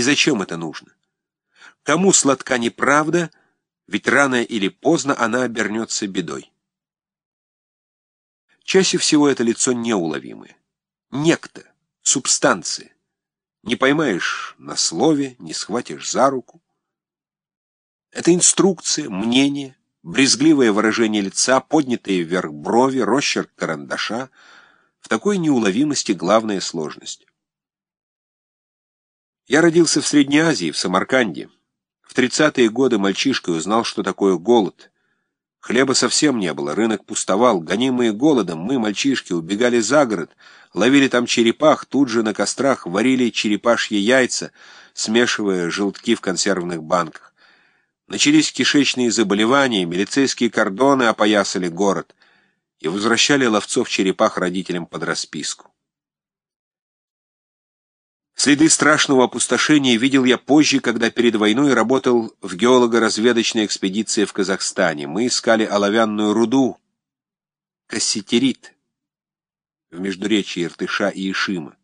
И зачем это нужно? Кому сладка неправда, ведь рано или поздно она обернется бедой. Чаще всего это лицо неуловимое. Некто, субстанция. Не поймаешь на слове, не схватишь за руку. Это инструкция, мнение, брезгливое выражение лица, поднятые вверх брови, росчерк карандаша. В такой неуловимости главная сложность. Я родился в Средней Азии, в Самарканде. В тридцатые годы мальчишкой узнал, что такое голод. Хлеба совсем не было, рынок пустовал. Гонимые голодом, мы, мальчишки, убегали за город, ловили там черепах, тут же на кострах варили черепашьи яйца, смешивая желтки в консервных банках. Начались кишечные заболевания, милицейские кордоны опоясали город и возвращали ловцов черепах родителям под расписку. Следы страшного опустошения видел я позже, когда перед войной работал в геолого-разведочной экспедиции в Казахстане. Мы искали оловянную руду, кассетерит, в междуречии Иртыша и Ишима.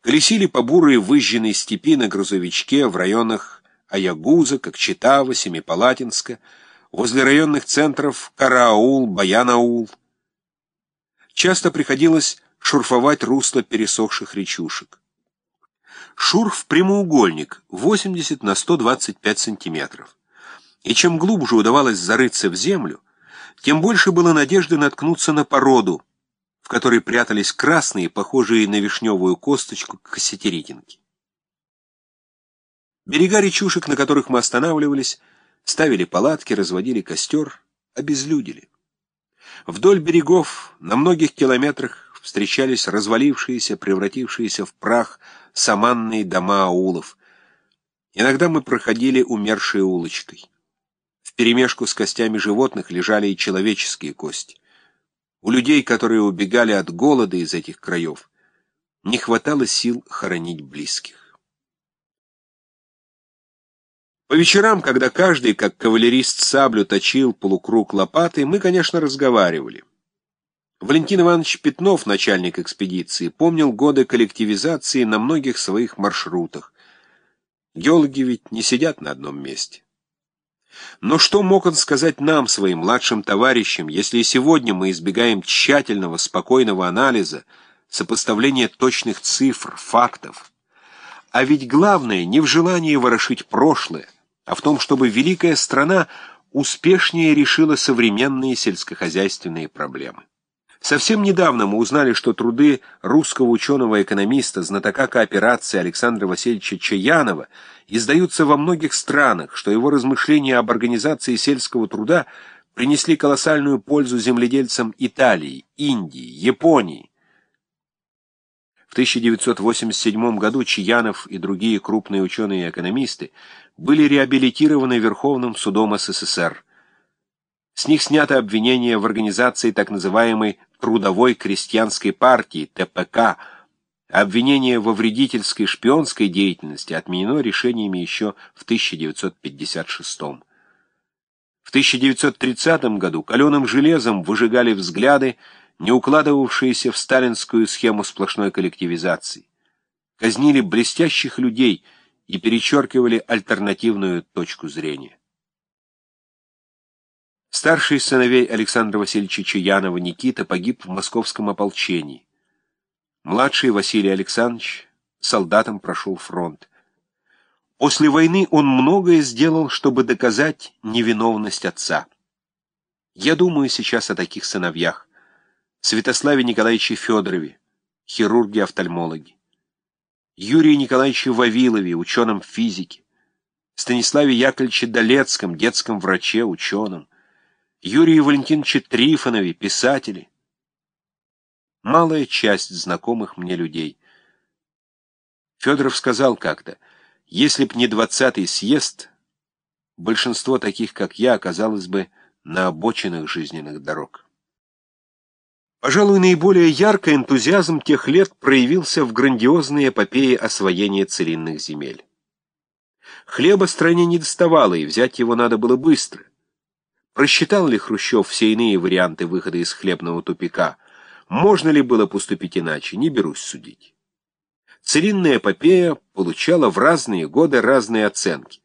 Колесили по бурой выжженной степи на грузовичке в районах Аягуза, Кокчетава, Семипалатинска, возле районных центров Караул, Баянаул. Часто приходилось шурфовать русло пересохших речушек. Шурф прямоугольник, 80 на 125 сантиметров. И чем глубже удавалось зарыться в землю, тем больше было надежды наткнуться на породу, в которой прятались красные, похожие на вишневую косточку, кассетеритинки. Берега речушек, на которых мы останавливались, ставили палатки, разводили костер, обезлюдили. Вдоль берегов на многих километрах встречались развалившиеся, превратившиеся в прах саманные дома аулов. Иногда мы проходили умершей улочкой. Вперемешку с костями животных лежали и человеческие кости. У людей, которые убегали от голода из этих краев, не хватало сил хоронить близких. По вечерам, когда каждый, как кавалерист саблю, точил полукруг лопатой, мы, конечно, разговаривали. Валентин Иванович Пятнов, начальник экспедиции, помнил годы коллективизации на многих своих маршрутах. Геологи ведь не сидят на одном месте. Но что мог он сказать нам, своим младшим товарищам, если и сегодня мы избегаем тщательного, спокойного анализа, сопоставления точных цифр, фактов? А ведь главное не в желании ворошить прошлое, а в том, чтобы великая страна успешнее решила современные сельскохозяйственные проблемы. Совсем недавно мы узнали, что труды русского ученого-экономиста, знатока кооперации Александра Васильевича Чаянова издаются во многих странах, что его размышления об организации сельского труда принесли колоссальную пользу земледельцам Италии, Индии, Японии, в 1987 году Чаянов и другие крупные ученые и экономисты были реабилитированы Верховным судом СССР. С них снято обвинение в организации так называемой Трудовой крестьянской партии, ТПК, обвинение во вредительской шпионской деятельности отменено решениями еще в 1956 В 1930 году каленым железом выжигали взгляды, не укладывавшиеся в сталинскую схему сплошной коллективизации. Казнили блестящих людей и перечеркивали альтернативную точку зрения. Старший из сыновей Александра Васильевича Чаянова Никита погиб в московском ополчении. Младший Василий Александрович солдатом прошел фронт. После войны он многое сделал, чтобы доказать невиновность отца. Я думаю сейчас о таких сыновьях. Святославе Николаевиче Федорове, хирурге-офтальмологе, Юрии Николаевиче Вавилове, ученом физике, Станиславе Яковлевиче Долецком, детском враче, ученом, Юрии Валентиновиче Трифонове, писателе. Малая часть знакомых мне людей. Федоров сказал как-то, если б не двадцатый съезд, большинство таких, как я, оказалось бы на обочинах жизненных дорог. Пожалуй, наиболее ярко энтузиазм тех лет проявился в грандиозной эпопее освоения целинных земель. Хлеба стране не доставало, и взять его надо было быстро. Просчитал ли Хрущев все иные варианты выхода из хлебного тупика? Можно ли было поступить иначе? Не берусь судить. Целинная эпопея получала в разные годы разные оценки.